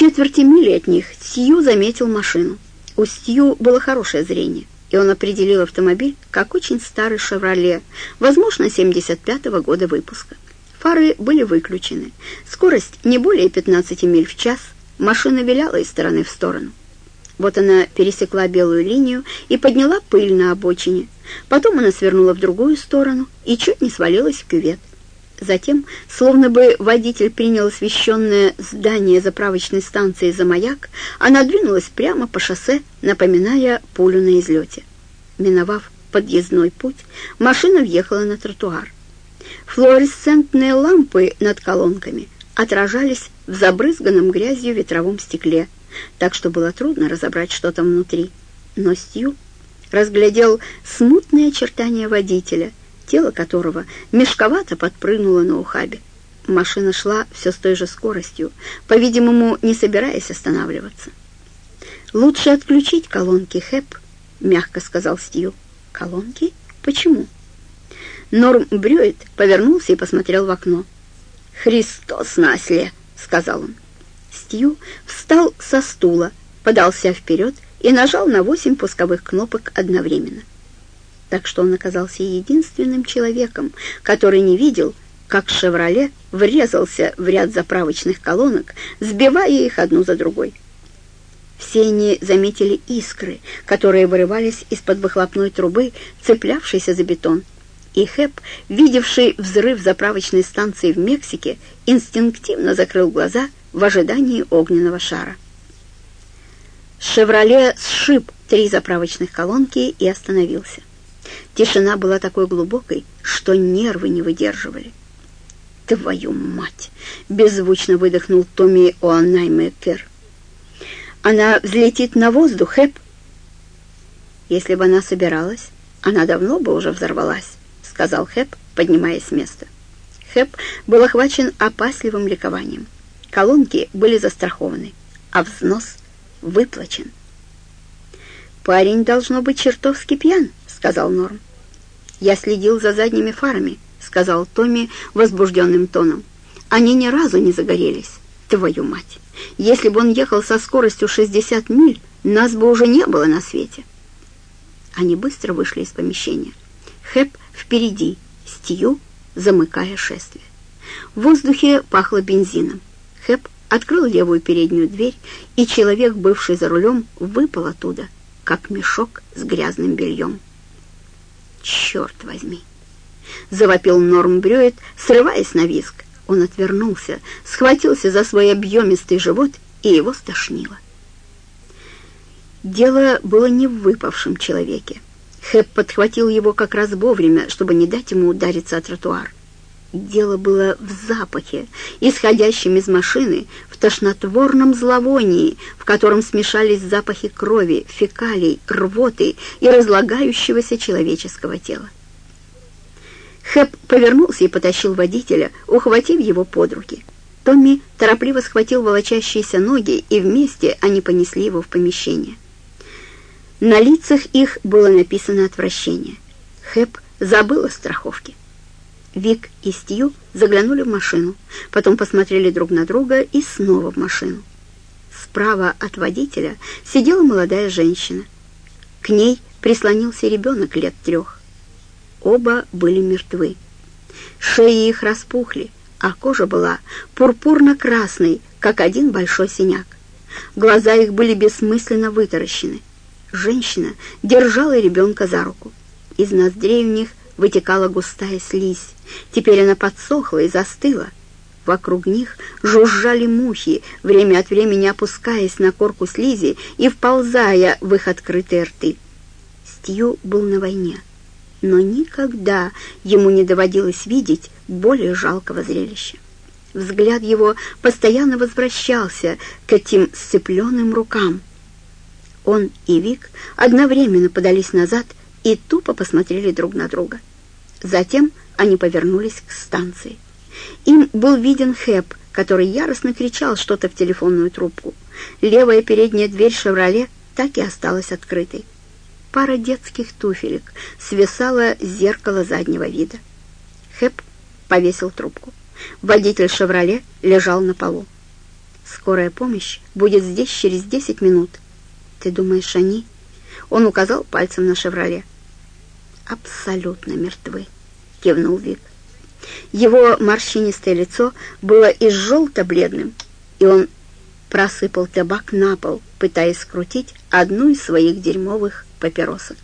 четверти мили от них Стью заметил машину. У Стью было хорошее зрение, и он определил автомобиль как очень старый «Шевроле», возможно, 75-го года выпуска. Фары были выключены. Скорость не более 15 миль в час. Машина виляла из стороны в сторону. Вот она пересекла белую линию и подняла пыль на обочине. Потом она свернула в другую сторону и чуть не свалилась в кювет. Затем, словно бы водитель принял освещенное здание заправочной станции за маяк, она двинулась прямо по шоссе, напоминая пулю на излете. Миновав подъездной путь, машина въехала на тротуар. Флуоресцентные лампы над колонками отражались в забрызганном грязью ветровом стекле, так что было трудно разобрать, что там внутри. Но Стью разглядел смутные очертания водителя — тело которого мешковато подпрыгнуло на ухабе. Машина шла все с той же скоростью, по-видимому, не собираясь останавливаться. «Лучше отключить колонки, Хэп», — мягко сказал Стью. «Колонки? Почему?» Норм Брюет повернулся и посмотрел в окно. «Христос насле!» — сказал он. Стью встал со стула, подался вперед и нажал на восемь пусковых кнопок одновременно так что он оказался единственным человеком, который не видел, как «Шевроле» врезался в ряд заправочных колонок, сбивая их одну за другой. Все они заметили искры, которые вырывались из-под выхлопной трубы, цеплявшейся за бетон. И Хэп, видевший взрыв заправочной станции в Мексике, инстинктивно закрыл глаза в ожидании огненного шара. «Шевроле» сшиб три заправочных колонки и остановился. Тишина была такой глубокой, что нервы не выдерживали. «Твою мать!» — беззвучно выдохнул Томми О'Наймекер. «Она взлетит на воздух, Хэп?» «Если бы она собиралась, она давно бы уже взорвалась», — сказал Хэп, поднимаясь с места. Хэп был охвачен опасливым ликованием. Колонки были застрахованы, а взнос выплачен. «Парень должно быть чертовски пьян», — сказал Норм. «Я следил за задними фарами», — сказал Томми возбужденным тоном. «Они ни разу не загорелись. Твою мать! Если бы он ехал со скоростью 60 миль, нас бы уже не было на свете». Они быстро вышли из помещения. Хэп впереди, Стью замыкая шествие. В воздухе пахло бензином. Хэп открыл левую переднюю дверь, и человек, бывший за рулем, выпал оттуда, как мешок с грязным бельем. «Черт возьми!» — завопил Норм Брюет, срываясь на виск. Он отвернулся, схватился за свой объемистый живот, и его стошнило. Дело было не в выпавшем человеке. Хэп подхватил его как раз вовремя, чтобы не дать ему удариться о тротуар. Дело было в запахе, исходящем из машины, в тошнотворном зловонии, в котором смешались запахи крови, фекалий, рвоты и разлагающегося человеческого тела. Хэп повернулся и потащил водителя, ухватив его под руки. Томми торопливо схватил волочащиеся ноги, и вместе они понесли его в помещение. На лицах их было написано отвращение. Хэп забыл о страховке. Вик и Стью заглянули в машину, потом посмотрели друг на друга и снова в машину. Справа от водителя сидела молодая женщина. К ней прислонился ребенок лет трех. Оба были мертвы. Шеи их распухли, а кожа была пурпурно-красной, как один большой синяк. Глаза их были бессмысленно вытаращены. Женщина держала ребенка за руку. Из ноздрей у них вытекала густая слизь. Теперь она подсохла и застыла. Вокруг них жужжали мухи, время от времени опускаясь на корку слизи и вползая в их открытые рты. Стью был на войне, но никогда ему не доводилось видеть более жалкого зрелища. Взгляд его постоянно возвращался к этим сцепленным рукам. Он и Вик одновременно подались назад и тупо посмотрели друг на друга. Затем они повернулись к станции. Им был виден Хэп, который яростно кричал что-то в телефонную трубку. Левая передняя дверь «Шевроле» так и осталась открытой. Пара детских туфелек свисала с зеркала заднего вида. Хэп повесил трубку. Водитель «Шевроле» лежал на полу. Скорая помощь будет здесь через десять минут. Ты думаешь, они? Он указал пальцем на «Шевроле». Абсолютно мертвы, кивнул Вик. Его морщинистое лицо было и желто-бледным, и он просыпал табак на пол, пытаясь скрутить одну из своих дерьмовых папиросок.